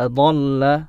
أضل